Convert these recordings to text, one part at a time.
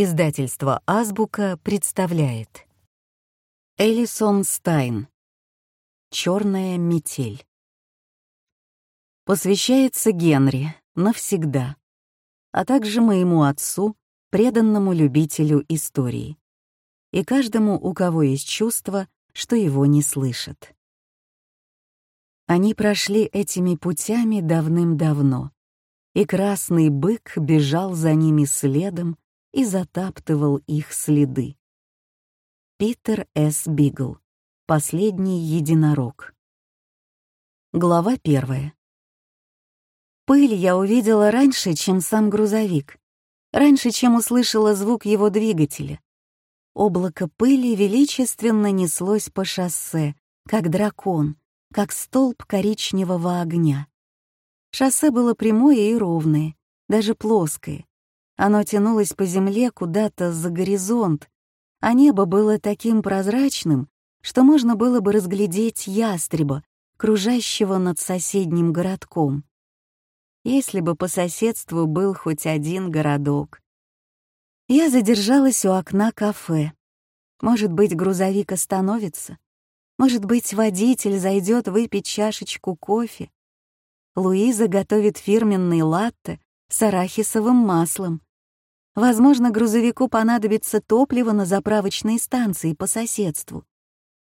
Издательство «Азбука» представляет. Элисон Стайн. «Черная метель» Посвящается Генри навсегда, а также моему отцу, преданному любителю истории, и каждому, у кого есть чувство, что его не слышат. Они прошли этими путями давным-давно, и красный бык бежал за ними следом и затаптывал их следы. Питер С. Бигл. Последний единорог. Глава первая. Пыль я увидела раньше, чем сам грузовик, раньше, чем услышала звук его двигателя. Облако пыли величественно неслось по шоссе, как дракон, как столб коричневого огня. Шоссе было прямое и ровное, даже плоское. Оно тянулось по земле куда-то за горизонт, а небо было таким прозрачным, что можно было бы разглядеть ястреба, кружащего над соседним городком. Если бы по соседству был хоть один городок. Я задержалась у окна кафе. Может быть, грузовик остановится? Может быть, водитель зайдет выпить чашечку кофе. Луиза готовит фирменный латте с арахисовым маслом. Возможно, грузовику понадобится топливо на заправочной станции по соседству.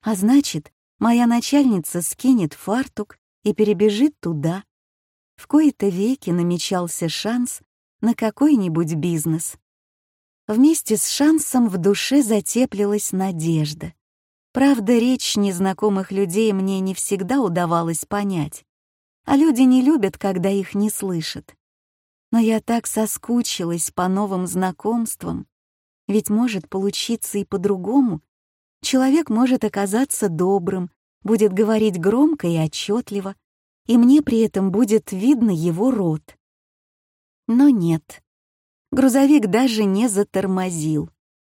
А значит, моя начальница скинет фартук и перебежит туда. В кои-то веки намечался шанс на какой-нибудь бизнес. Вместе с шансом в душе затеплилась надежда. Правда, речь незнакомых людей мне не всегда удавалось понять, а люди не любят, когда их не слышат. Но я так соскучилась по новым знакомствам, ведь может получиться и по-другому. Человек может оказаться добрым, будет говорить громко и отчетливо, и мне при этом будет видно его рот. Но нет. Грузовик даже не затормозил.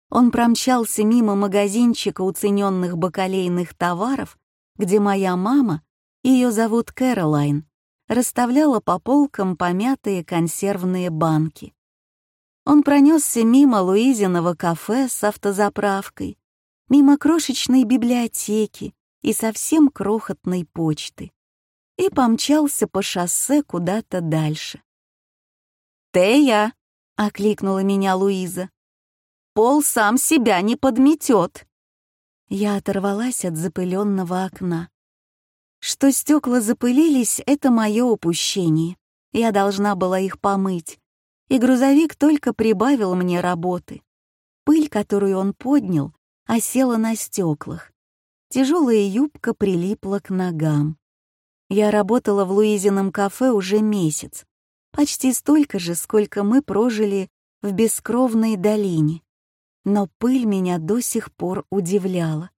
Он промчался мимо магазинчика уцененных бакалейных товаров, где моя мама, ее зовут Кэролайн, расставляла по полкам помятые консервные банки. Он пронесся мимо Луизиного кафе с автозаправкой, мимо крошечной библиотеки и совсем крохотной почты и помчался по шоссе куда-то дальше. «Тея!» — окликнула меня Луиза. Пол сам себя не подметет. Я оторвалась от запыленного окна. Что стекла запылились, это мое упущение. Я должна была их помыть. И грузовик только прибавил мне работы. Пыль, которую он поднял, осела на стеклах. Тяжелая юбка прилипла к ногам. Я работала в Луизином кафе уже месяц. Почти столько же, сколько мы прожили в бескровной долине. Но пыль меня до сих пор удивляла.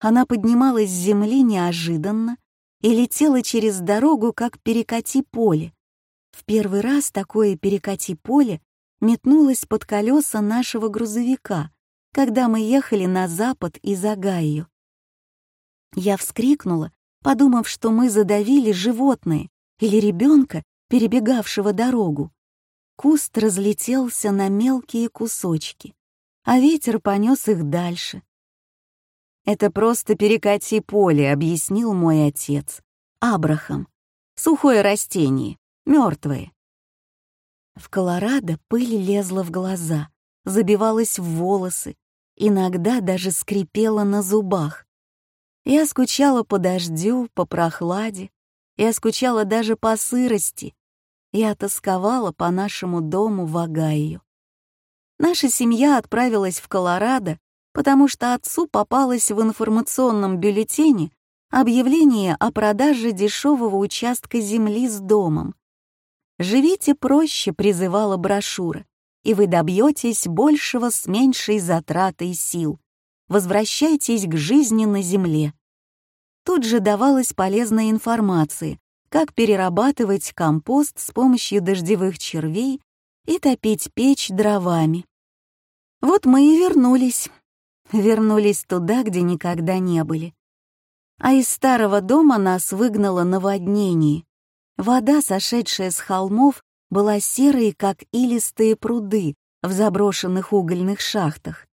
Она поднималась с земли неожиданно и летела через дорогу, как перекати поле. В первый раз такое перекати поле метнулось под колеса нашего грузовика, когда мы ехали на запад из Огайо. Я вскрикнула, подумав, что мы задавили животное или ребенка, перебегавшего дорогу. Куст разлетелся на мелкие кусочки а ветер понес их дальше. «Это просто перекати поле», — объяснил мой отец. «Абрахам. Сухое растение, мертвое». В Колорадо пыль лезла в глаза, забивалась в волосы, иногда даже скрипела на зубах. Я скучала по дождю, по прохладе, я скучала даже по сырости. Я тосковала по нашему дому в Огайо. Наша семья отправилась в Колорадо, потому что отцу попалось в информационном бюллетене объявление о продаже дешевого участка земли с домом. «Живите проще», — призывала брошюра, «и вы добьетесь большего с меньшей затратой сил. Возвращайтесь к жизни на земле». Тут же давалась полезная информация, как перерабатывать компост с помощью дождевых червей и топить печь дровами. Вот мы и вернулись. Вернулись туда, где никогда не были. А из старого дома нас выгнало наводнение. Вода, сошедшая с холмов, была серой, как илистые пруды, в заброшенных угольных шахтах.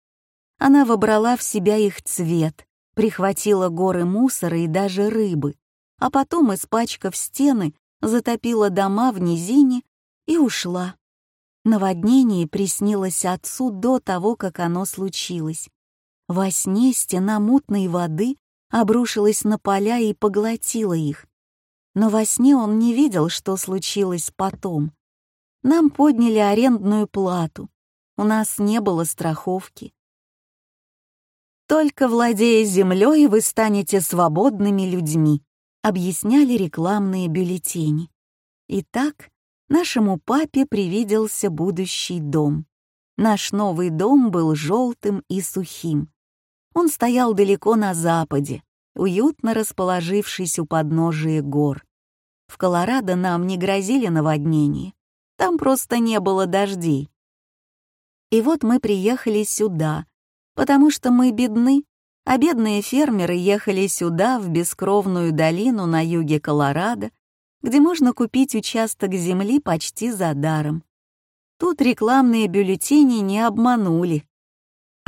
Она вобрала в себя их цвет, прихватила горы мусора и даже рыбы, а потом, испачкав стены, затопила дома в низине и ушла. Наводнение приснилось отцу до того, как оно случилось. Во сне стена мутной воды обрушилась на поля и поглотила их. Но во сне он не видел, что случилось потом. Нам подняли арендную плату. У нас не было страховки. Только владея землей, вы станете свободными людьми, объясняли рекламные бюллетени. Итак, нашему папе привиделся будущий дом. Наш новый дом был желтым и сухим. Он стоял далеко на западе, уютно расположившись у подножия гор. В Колорадо нам не грозили наводнения, там просто не было дождей. И вот мы приехали сюда, потому что мы бедны, а бедные фермеры ехали сюда, в бескровную долину на юге Колорадо, где можно купить участок земли почти за даром. Тут рекламные бюллетени не обманули.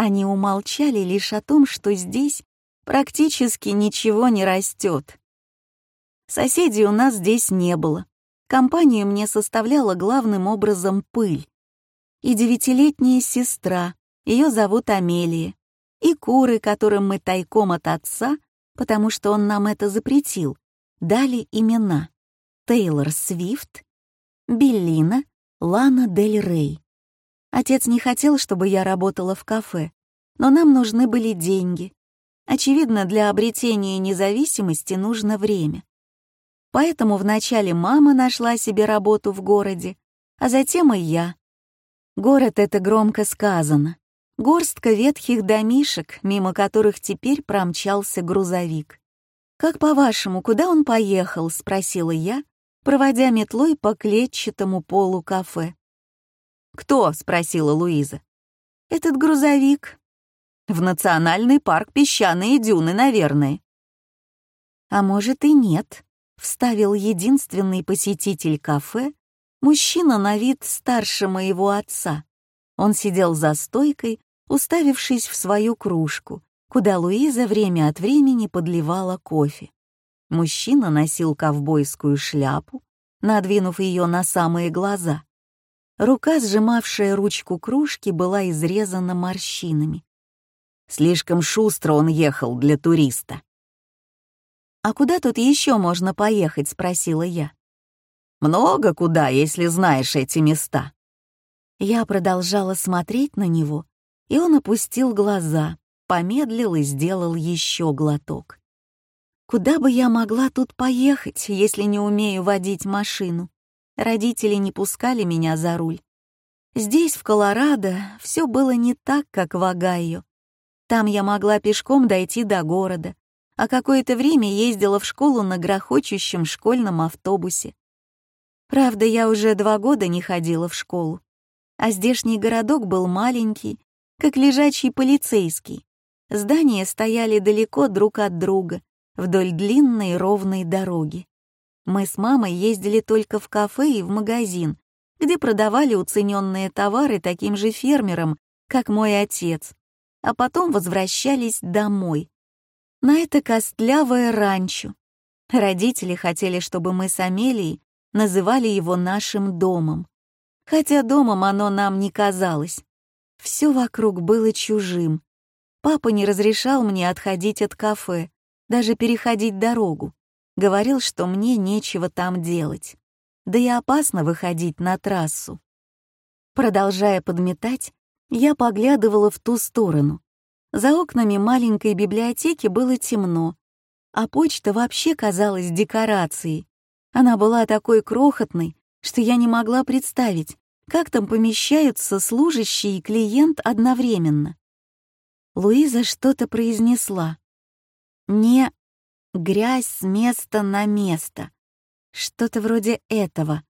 Они умолчали лишь о том, что здесь практически ничего не растет. Соседей у нас здесь не было. Компанию мне составляла главным образом пыль. И девятилетняя сестра, ее зовут Амелия. И куры, которым мы тайком от отца, потому что он нам это запретил, дали имена. Тейлор Свифт, Беллина, Лана Дель Рей. Отец не хотел, чтобы я работала в кафе, но нам нужны были деньги. Очевидно, для обретения независимости нужно время. Поэтому вначале мама нашла себе работу в городе, а затем и я. Город — это громко сказано. Горстка ветхих домишек, мимо которых теперь промчался грузовик. «Как по-вашему, куда он поехал?» — спросила я, проводя метлой по клетчатому полу кафе. «Кто?» — спросила Луиза. «Этот грузовик». «В национальный парк песчаные дюны, наверное». «А может и нет», — вставил единственный посетитель кафе, мужчина на вид старше моего отца. Он сидел за стойкой, уставившись в свою кружку, куда Луиза время от времени подливала кофе. Мужчина носил ковбойскую шляпу, надвинув ее на самые глаза. Рука, сжимавшая ручку кружки, была изрезана морщинами. Слишком шустро он ехал для туриста. «А куда тут еще можно поехать?» — спросила я. «Много куда, если знаешь эти места». Я продолжала смотреть на него, и он опустил глаза, помедлил и сделал еще глоток. Куда бы я могла тут поехать, если не умею водить машину? Родители не пускали меня за руль. Здесь, в Колорадо, все было не так, как в Огайо. Там я могла пешком дойти до города, а какое-то время ездила в школу на грохочущем школьном автобусе. Правда, я уже два года не ходила в школу, а здешний городок был маленький, как лежачий полицейский. Здания стояли далеко друг от друга, вдоль длинной ровной дороги. Мы с мамой ездили только в кафе и в магазин, где продавали уцененные товары таким же фермерам, как мой отец, а потом возвращались домой. На это костлявое ранчо. Родители хотели, чтобы мы с Амелией называли его нашим домом. Хотя домом оно нам не казалось. Все вокруг было чужим. Папа не разрешал мне отходить от кафе, даже переходить дорогу. Говорил, что мне нечего там делать. Да и опасно выходить на трассу. Продолжая подметать, я поглядывала в ту сторону. За окнами маленькой библиотеки было темно, а почта вообще казалась декорацией. Она была такой крохотной, что я не могла представить, как там помещаются служащий и клиент одновременно? Луиза что-то произнесла. Не грязь с места на место. Что-то вроде этого.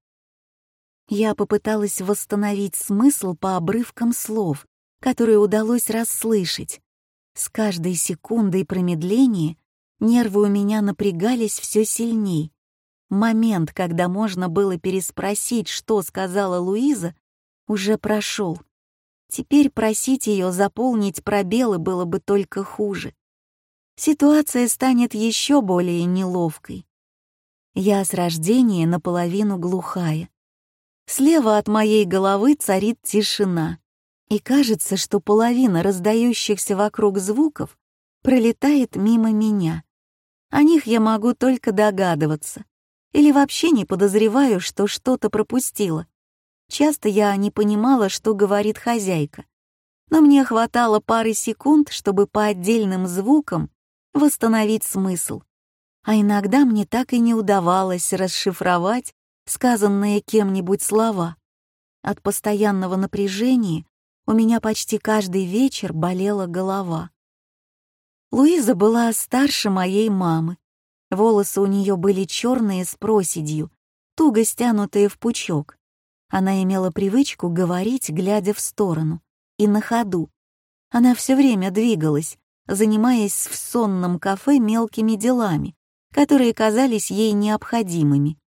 Я попыталась восстановить смысл по обрывкам слов, которые удалось расслышать. С каждой секундой промедления нервы у меня напрягались все сильней. Момент, когда можно было переспросить, что сказала Луиза, уже прошел. Теперь просить ее заполнить пробелы было бы только хуже. Ситуация станет еще более неловкой. Я с рождения наполовину глухая. Слева от моей головы царит тишина, и кажется, что половина раздающихся вокруг звуков пролетает мимо меня. О них я могу только догадываться. Или вообще не подозреваю, что что-то пропустила. Часто я не понимала, что говорит хозяйка. Но мне хватало пары секунд, чтобы по отдельным звукам восстановить смысл а иногда мне так и не удавалось расшифровать сказанные кем-нибудь слова. От постоянного напряжения у меня почти каждый вечер болела голова. Луиза была старше моей мамы. Волосы у нее были черные с проседью, туго стянутые в пучок. Она имела привычку говорить, глядя в сторону, и на ходу. Она все время двигалась, занимаясь в сонном кафе мелкими делами, которые казались ей необходимыми.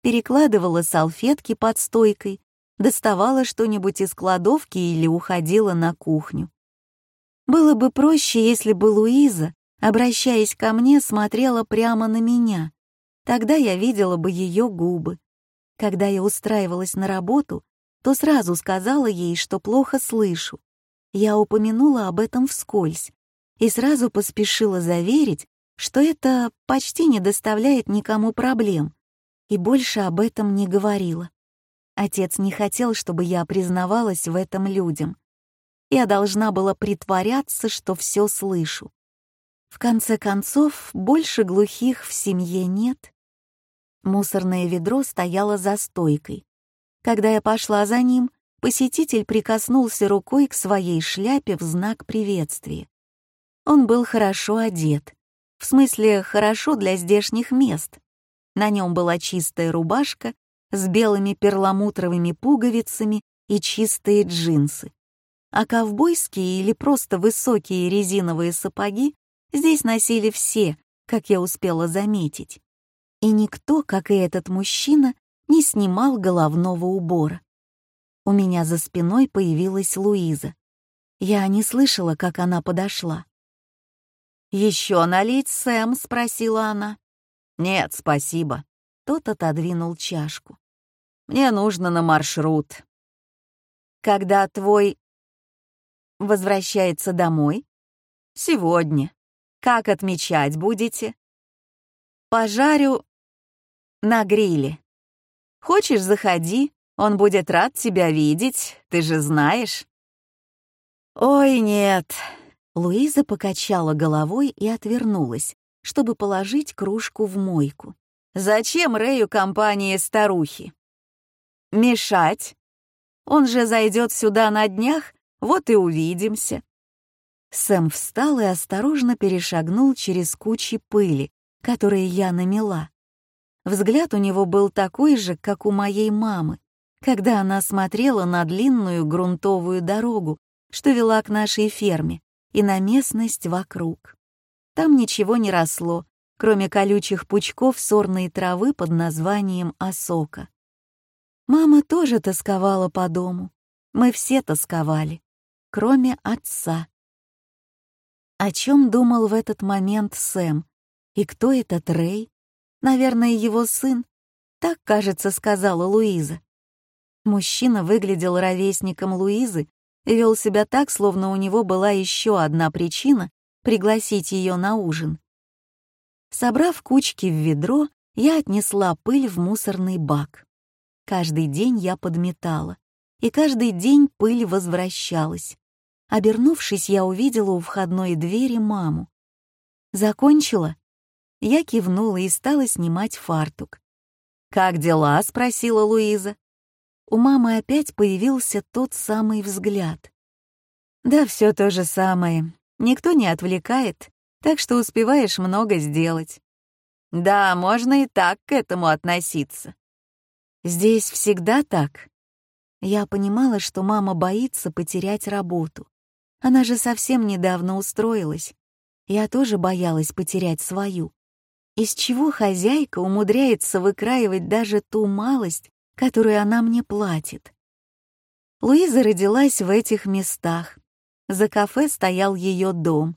Перекладывала салфетки под стойкой, доставала что-нибудь из кладовки или уходила на кухню. Было бы проще, если бы Луиза, обращаясь ко мне, смотрела прямо на меня. Тогда я видела бы ее губы. Когда я устраивалась на работу, то сразу сказала ей, что плохо слышу. Я упомянула об этом вскользь и сразу поспешила заверить, что это почти не доставляет никому проблем, и больше об этом не говорила. Отец не хотел, чтобы я признавалась в этом людям. Я должна была притворяться, что все слышу. В конце концов, больше глухих в семье нет. Мусорное ведро стояло за стойкой. Когда я пошла за ним, посетитель прикоснулся рукой к своей шляпе в знак приветствия. Он был хорошо одет, в смысле, хорошо для здешних мест. На нем была чистая рубашка с белыми перламутровыми пуговицами и чистые джинсы. А ковбойские или просто высокие резиновые сапоги здесь носили все, как я успела заметить. И никто, как и этот мужчина, не снимал головного убора. У меня за спиной появилась Луиза. Я не слышала, как она подошла. «Еще налить, Сэм?» — спросила она. «Нет, спасибо». Тот отодвинул чашку. «Мне нужно на маршрут». «Когда твой...» «Возвращается домой?» «Сегодня. Как отмечать будете?» «Пожарю на гриле. Хочешь, заходи, он будет рад тебя видеть, ты же знаешь». «Ой, нет, Луиза покачала головой и отвернулась, чтобы положить кружку в мойку. «Зачем Рэю компания старухи?» «Мешать. Он же зайдет сюда на днях, вот и увидимся». Сэм встал и осторожно перешагнул через кучи пыли, которые я намела. Взгляд у него был такой же, как у моей мамы, когда она смотрела на длинную грунтовую дорогу, что вела к нашей ферме, и на местность вокруг. Там ничего не росло, кроме колючих пучков сорной травы под названием осока. Мама тоже тосковала по дому. Мы все тосковали, кроме отца. О чем думал в этот момент Сэм? И кто этот Рэй? Наверное, его сын. Так, кажется, сказала Луиза. Мужчина выглядел ровесником Луизы и вел себя так, словно у него была еще одна причина пригласить ее на ужин. Собрав кучки в ведро, я отнесла пыль в мусорный бак. Каждый день я подметала, и каждый день пыль возвращалась. Обернувшись, я увидела у входной двери маму. «Закончила?» Я кивнула и стала снимать фартук. «Как дела?» — спросила Луиза у мамы опять появился тот самый взгляд. Да, все то же самое. Никто не отвлекает, так что успеваешь много сделать. Да, можно и так к этому относиться. Здесь всегда так. Я понимала, что мама боится потерять работу. Она же совсем недавно устроилась. Я тоже боялась потерять свою. Из чего хозяйка умудряется выкраивать даже ту малость, которую она мне платит. Луиза родилась в этих местах. За кафе стоял ее дом,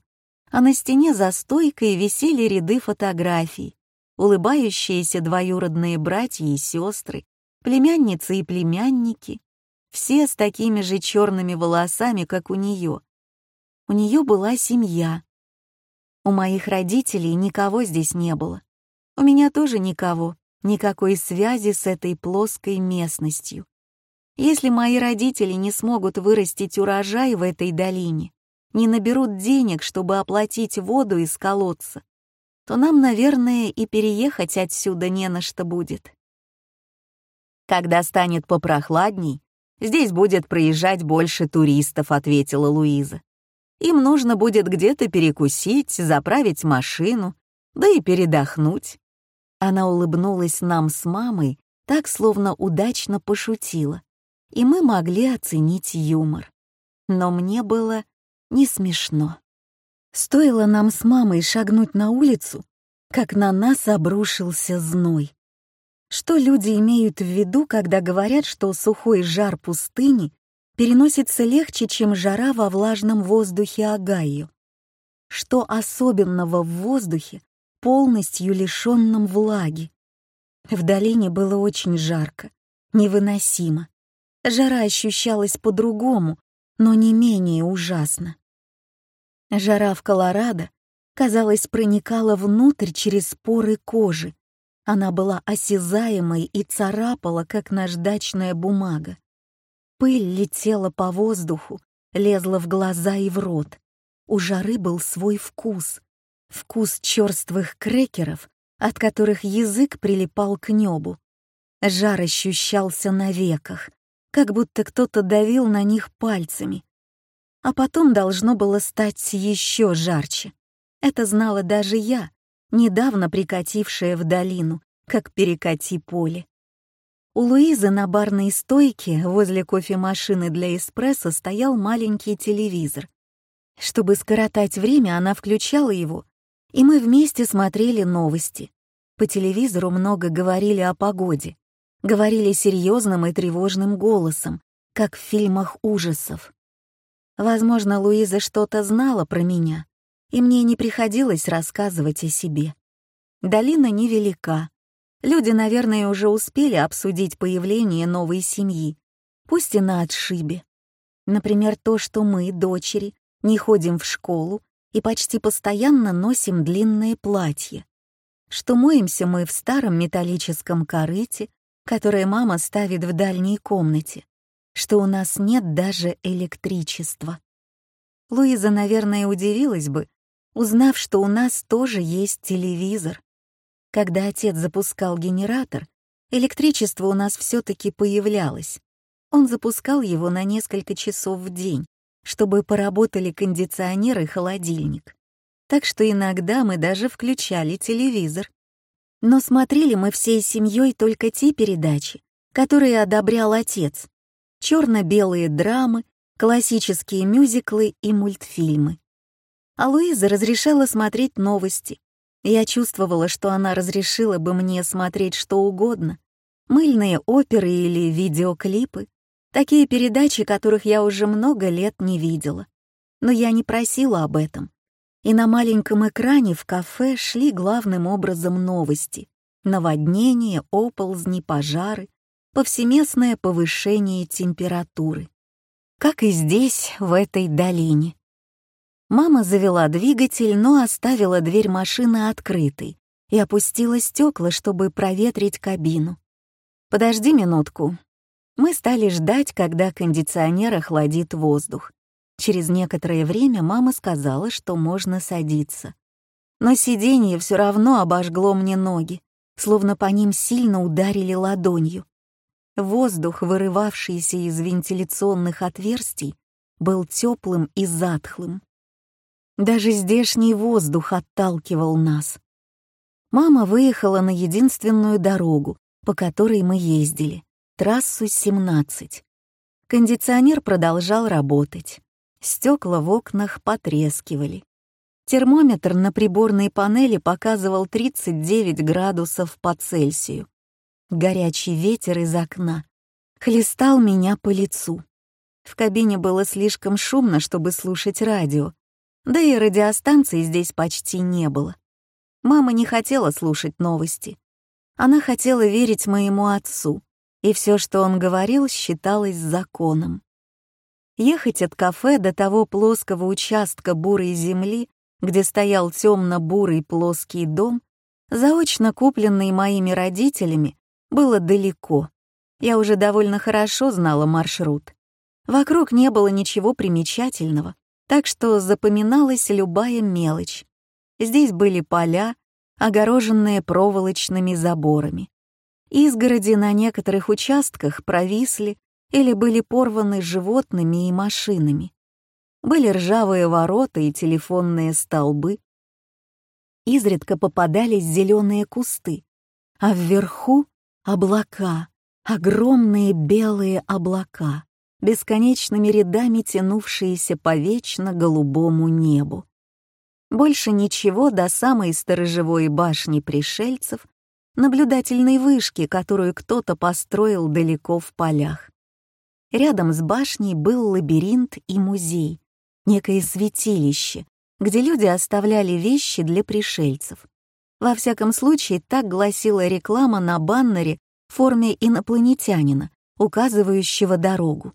а на стене за стойкой висели ряды фотографий, улыбающиеся двоюродные братья и сестры, племянницы и племянники, все с такими же черными волосами, как у нее. У нее была семья. У моих родителей никого здесь не было. У меня тоже никого, никакой связи с этой плоской местностью. Если мои родители не смогут вырастить урожай в этой долине, не наберут денег, чтобы оплатить воду из колодца, то нам, наверное, и переехать отсюда не на что будет. Когда станет попрохладней, здесь будет проезжать больше туристов, ответила Луиза. Им нужно будет где-то перекусить, заправить машину, да и передохнуть. Она улыбнулась нам с мамой, так словно удачно пошутила и мы могли оценить юмор. Но мне было не смешно. Стоило нам с мамой шагнуть на улицу, как на нас обрушился зной. Что люди имеют в виду, когда говорят, что сухой жар пустыни переносится легче, чем жара во влажном воздухе Огайо? Что особенного в воздухе, полностью лишенном влаги? В долине было очень жарко, невыносимо. Жара ощущалась по-другому, но не менее ужасно. Жара в Колорадо, казалось, проникала внутрь через поры кожи. Она была осязаемой и царапала, как наждачная бумага. Пыль летела по воздуху, лезла в глаза и в рот. У жары был свой вкус. Вкус черствых крекеров, от которых язык прилипал к небу. Жар ощущался на веках, как будто кто-то давил на них пальцами. А потом должно было стать еще жарче. Это знала даже я, недавно прикатившая в долину, как перекати поле. У Луизы на барной стойке возле кофемашины для эспрессо стоял маленький телевизор. Чтобы скоротать время, она включала его, и мы вместе смотрели новости. По телевизору много говорили о погоде говорили серьезным и тревожным голосом, как в фильмах ужасов. Возможно, Луиза что-то знала про меня, и мне не приходилось рассказывать о себе. Долина невелика. Люди, наверное, уже успели обсудить появление новой семьи, пусть и на отшибе. Например, то, что мы, дочери, не ходим в школу и почти постоянно носим длинные платья, что моемся мы в старом металлическом корыте, которое мама ставит в дальней комнате, что у нас нет даже электричества. Луиза, наверное, удивилась бы, узнав, что у нас тоже есть телевизор. Когда отец запускал генератор, электричество у нас все-таки появлялось. Он запускал его на несколько часов в день, чтобы поработали кондиционер и холодильник. Так что иногда мы даже включали телевизор. Но смотрели мы всей семьей только те передачи, которые одобрял отец. Черно-белые драмы, классические мюзиклы и мультфильмы. А Луиза разрешала смотреть новости. Я чувствовала, что она разрешила бы мне смотреть что угодно. Мыльные оперы или видеоклипы. Такие передачи, которых я уже много лет не видела. Но я не просила об этом и на маленьком экране в кафе шли главным образом новости. Наводнения, оползни, пожары, повсеместное повышение температуры. Как и здесь, в этой долине. Мама завела двигатель, но оставила дверь машины открытой и опустила стекла, чтобы проветрить кабину. «Подожди минутку». Мы стали ждать, когда кондиционер охладит воздух. Через некоторое время мама сказала, что можно садиться. Но сиденье все равно обожгло мне ноги, словно по ним сильно ударили ладонью. Воздух, вырывавшийся из вентиляционных отверстий, был теплым и затхлым. Даже здешний воздух отталкивал нас. Мама выехала на единственную дорогу, по которой мы ездили, трассу 17. Кондиционер продолжал работать. Стекла в окнах потрескивали. Термометр на приборной панели показывал 39 градусов по Цельсию. Горячий ветер из окна хлестал меня по лицу. В кабине было слишком шумно, чтобы слушать радио, да и радиостанции здесь почти не было. Мама не хотела слушать новости. Она хотела верить моему отцу, и все, что он говорил, считалось законом. Ехать от кафе до того плоского участка бурой земли, где стоял темно-бурый плоский дом, заочно купленный моими родителями, было далеко. Я уже довольно хорошо знала маршрут. Вокруг не было ничего примечательного, так что запоминалась любая мелочь. Здесь были поля, огороженные проволочными заборами. Изгороди на некоторых участках провисли или были порваны животными и машинами. Были ржавые ворота и телефонные столбы. Изредка попадались зеленые кусты, а вверху — облака, огромные белые облака, бесконечными рядами тянувшиеся по вечно голубому небу. Больше ничего до самой сторожевой башни пришельцев, наблюдательной вышки, которую кто-то построил далеко в полях. Рядом с башней был лабиринт и музей, некое святилище, где люди оставляли вещи для пришельцев. Во всяком случае, так гласила реклама на баннере в форме инопланетянина, указывающего дорогу.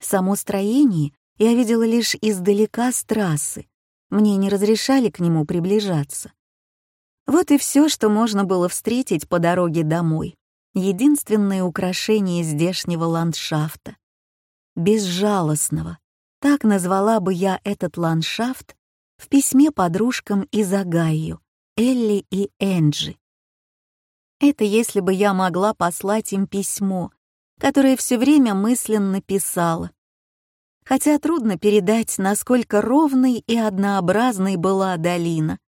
Само строение я видела лишь издалека с трассы. Мне не разрешали к нему приближаться. Вот и все, что можно было встретить по дороге домой. Единственное украшение здешнего ландшафта. Безжалостного. Так назвала бы я этот ландшафт в письме подружкам из Огайо, Элли и Энджи. Это если бы я могла послать им письмо, которое все время мысленно писала. Хотя трудно передать, насколько ровной и однообразной была долина,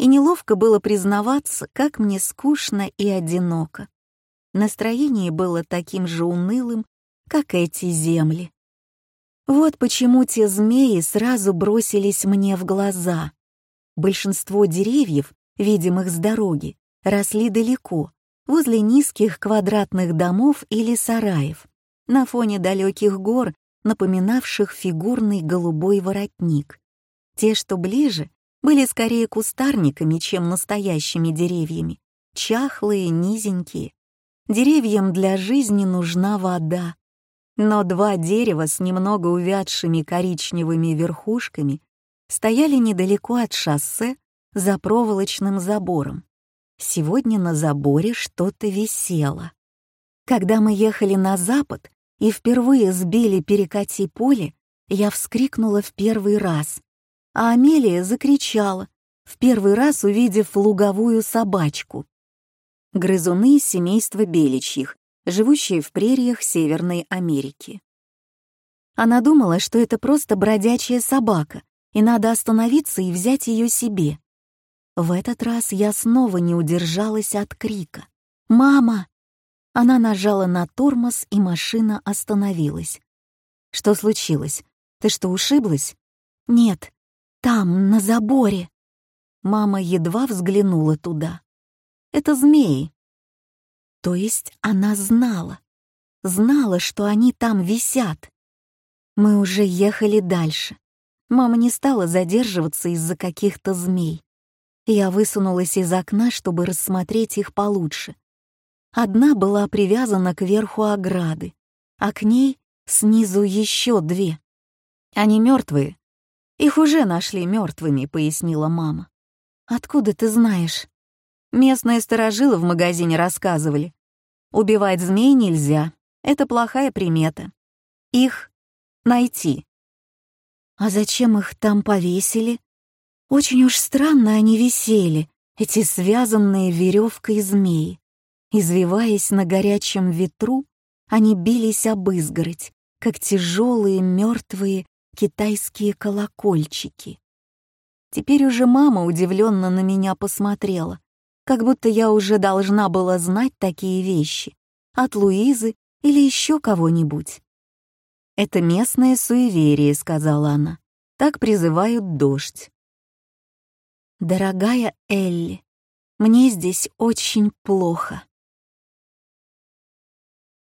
и неловко было признаваться, как мне скучно и одиноко. Настроение было таким же унылым, как эти земли. Вот почему те змеи сразу бросились мне в глаза. Большинство деревьев, видимых с дороги, росли далеко, возле низких квадратных домов или сараев, на фоне далеких гор, напоминавших фигурный голубой воротник. Те, что ближе, были скорее кустарниками, чем настоящими деревьями, чахлые, низенькие. Деревьям для жизни нужна вода, но два дерева с немного увядшими коричневыми верхушками стояли недалеко от шоссе за проволочным забором. Сегодня на заборе что-то висело. Когда мы ехали на запад и впервые сбили перекати поле, я вскрикнула в первый раз, а Амелия закричала, в первый раз увидев луговую собачку. Грызуны семейства беличьих живущие в прериях Северной Америки. Она думала, что это просто бродячая собака, и надо остановиться и взять ее себе. В этот раз я снова не удержалась от крика. «Мама!» Она нажала на тормоз, и машина остановилась. «Что случилось? Ты что, ушиблась?» «Нет, там, на заборе». Мама едва взглянула туда. «Это змеи. То есть она знала. Знала, что они там висят. Мы уже ехали дальше. Мама не стала задерживаться из-за каких-то змей. Я высунулась из окна, чтобы рассмотреть их получше. Одна была привязана к верху ограды, а к ней снизу еще две. Они мертвые. Их уже нашли мертвыми, пояснила мама. Откуда ты знаешь? Местные сторожилы в магазине рассказывали. Убивать змей нельзя, это плохая примета. Их найти. А зачем их там повесили? Очень уж странно они висели, эти связанные веревкой змеи. Извиваясь на горячем ветру, они бились об изгородь, как тяжелые мертвые китайские колокольчики. Теперь уже мама удивленно на меня посмотрела, как будто я уже должна была знать такие вещи от Луизы или еще кого-нибудь. «Это местное суеверие», — сказала она. «Так призывают дождь». «Дорогая Элли, мне здесь очень плохо».